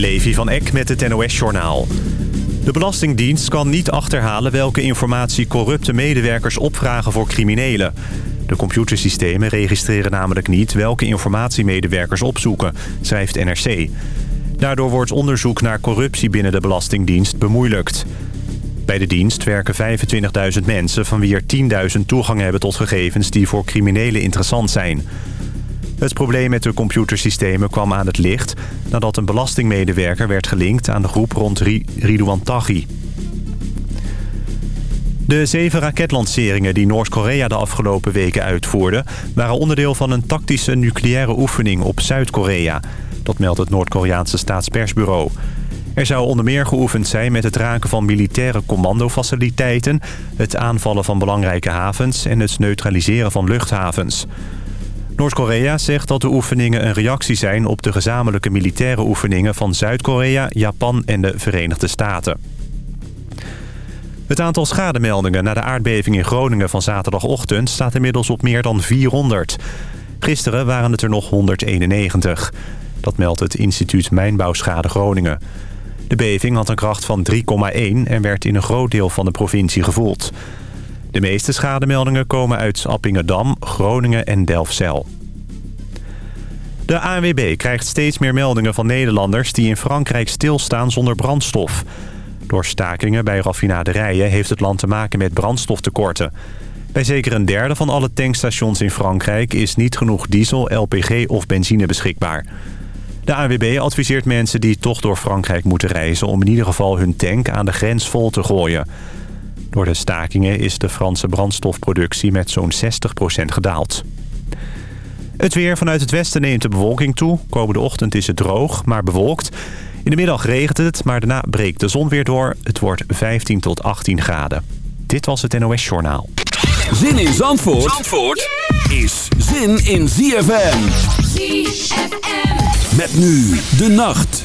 Levi van Eck met het NOS-journaal. De Belastingdienst kan niet achterhalen welke informatie corrupte medewerkers opvragen voor criminelen. De computersystemen registreren namelijk niet welke informatie medewerkers opzoeken, schrijft NRC. Daardoor wordt onderzoek naar corruptie binnen de Belastingdienst bemoeilijkt. Bij de dienst werken 25.000 mensen van wie er 10.000 toegang hebben tot gegevens die voor criminelen interessant zijn. Het probleem met de computersystemen kwam aan het licht... nadat een belastingmedewerker werd gelinkt aan de groep rond Ridouan Taghi. De zeven raketlanceringen die Noord-Korea de afgelopen weken uitvoerde... waren onderdeel van een tactische nucleaire oefening op Zuid-Korea. Dat meldt het Noord-Koreaanse staatspersbureau. Er zou onder meer geoefend zijn met het raken van militaire commandofaciliteiten... het aanvallen van belangrijke havens en het neutraliseren van luchthavens. Noord-Korea zegt dat de oefeningen een reactie zijn op de gezamenlijke militaire oefeningen van Zuid-Korea, Japan en de Verenigde Staten. Het aantal schademeldingen na de aardbeving in Groningen van zaterdagochtend staat inmiddels op meer dan 400. Gisteren waren het er nog 191. Dat meldt het instituut Mijnbouwschade Groningen. De beving had een kracht van 3,1 en werd in een groot deel van de provincie gevoeld. De meeste schademeldingen komen uit Appingedam, Groningen en Delfzijl. De ANWB krijgt steeds meer meldingen van Nederlanders... die in Frankrijk stilstaan zonder brandstof. Door stakingen bij raffinaderijen heeft het land te maken met brandstoftekorten. Bij zeker een derde van alle tankstations in Frankrijk... is niet genoeg diesel, LPG of benzine beschikbaar. De ANWB adviseert mensen die toch door Frankrijk moeten reizen... om in ieder geval hun tank aan de grens vol te gooien... Door de stakingen is de Franse brandstofproductie met zo'n 60% gedaald. Het weer vanuit het westen neemt de bewolking toe. Komende ochtend is het droog, maar bewolkt. In de middag regent het, maar daarna breekt de zon weer door. Het wordt 15 tot 18 graden. Dit was het NOS Journaal. Zin in Zandvoort, Zandvoort is zin in ZFM. ZFM. Met nu de nacht.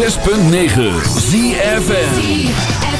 106.9 ZFN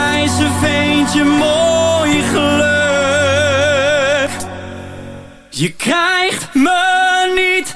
meisje vind je mooi geluk. Je krijgt me niet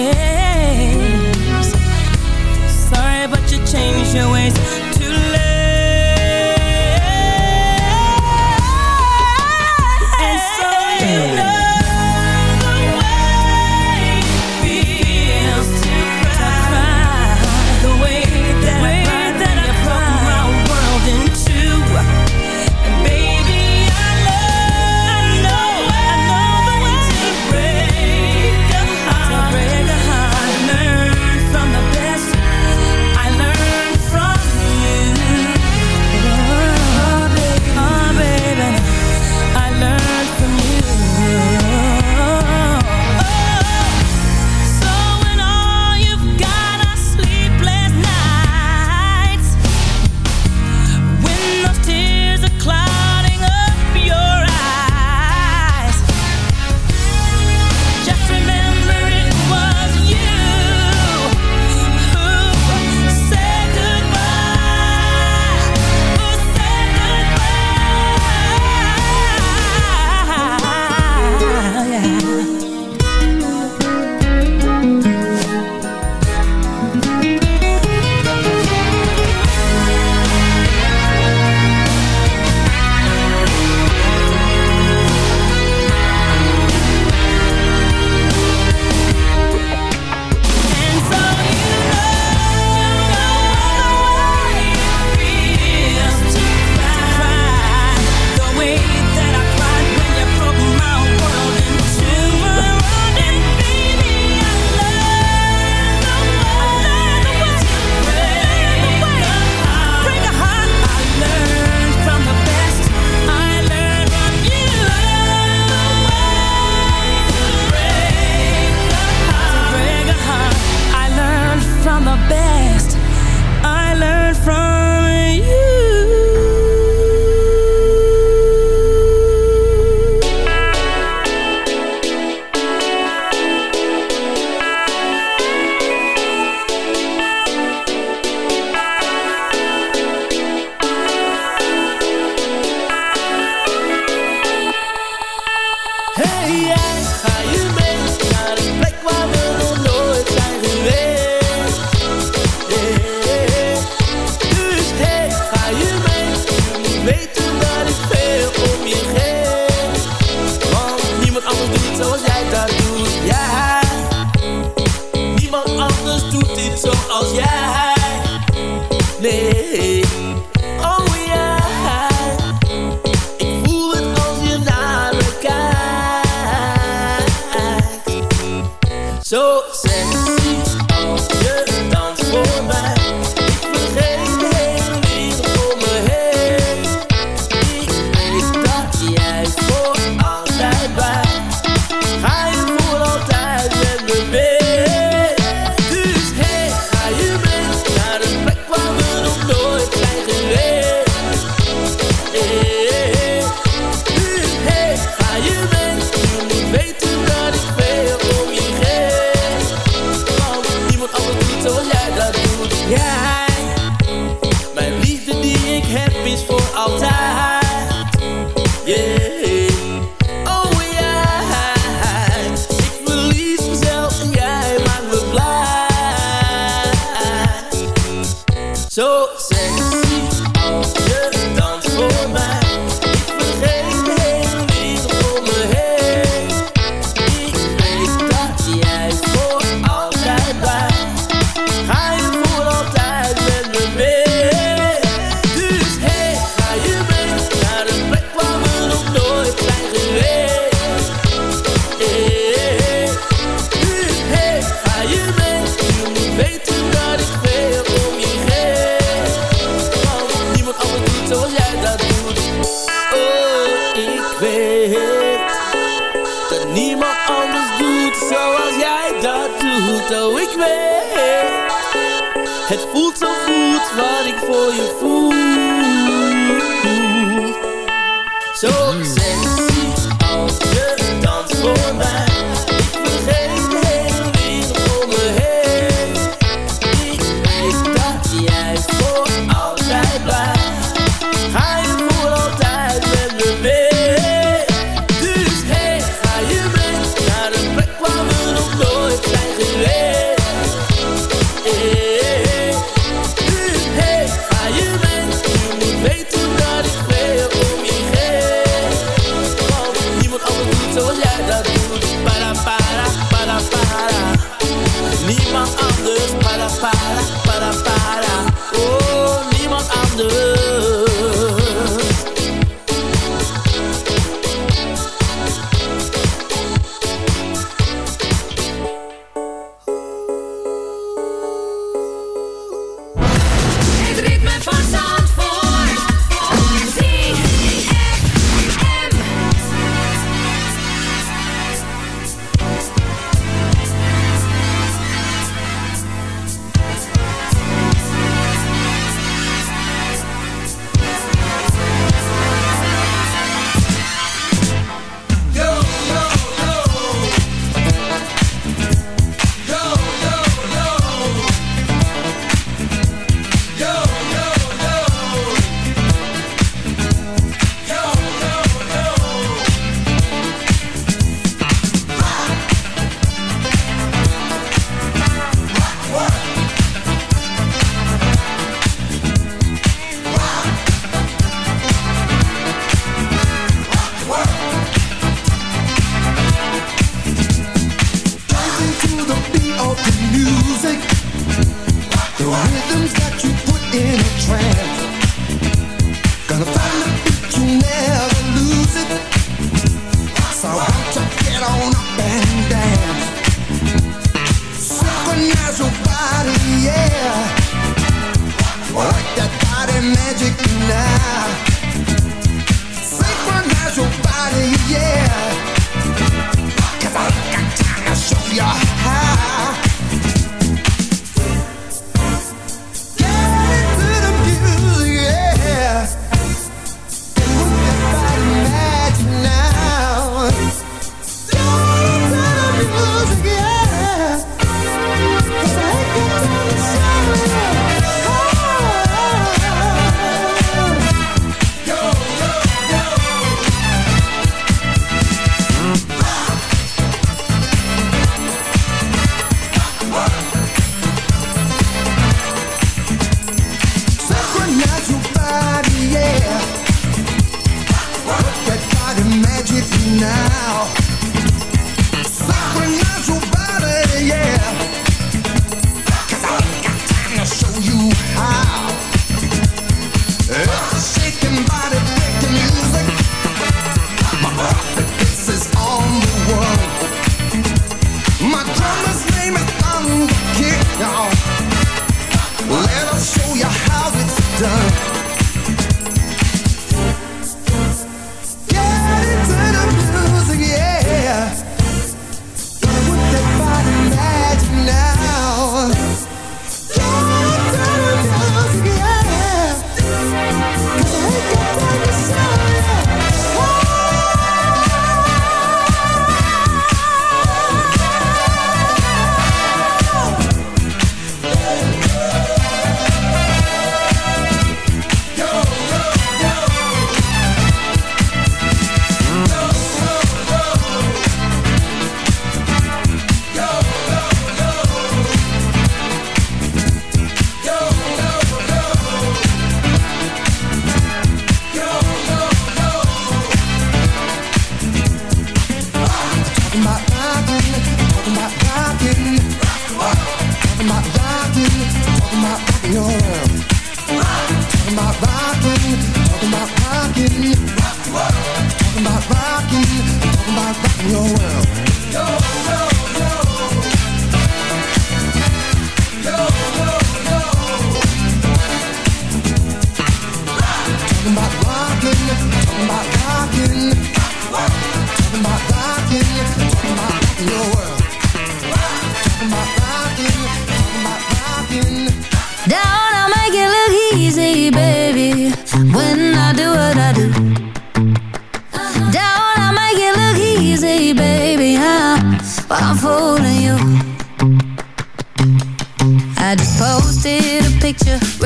your ways.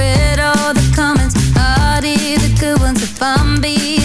read all the comments, I all the good ones if I'm being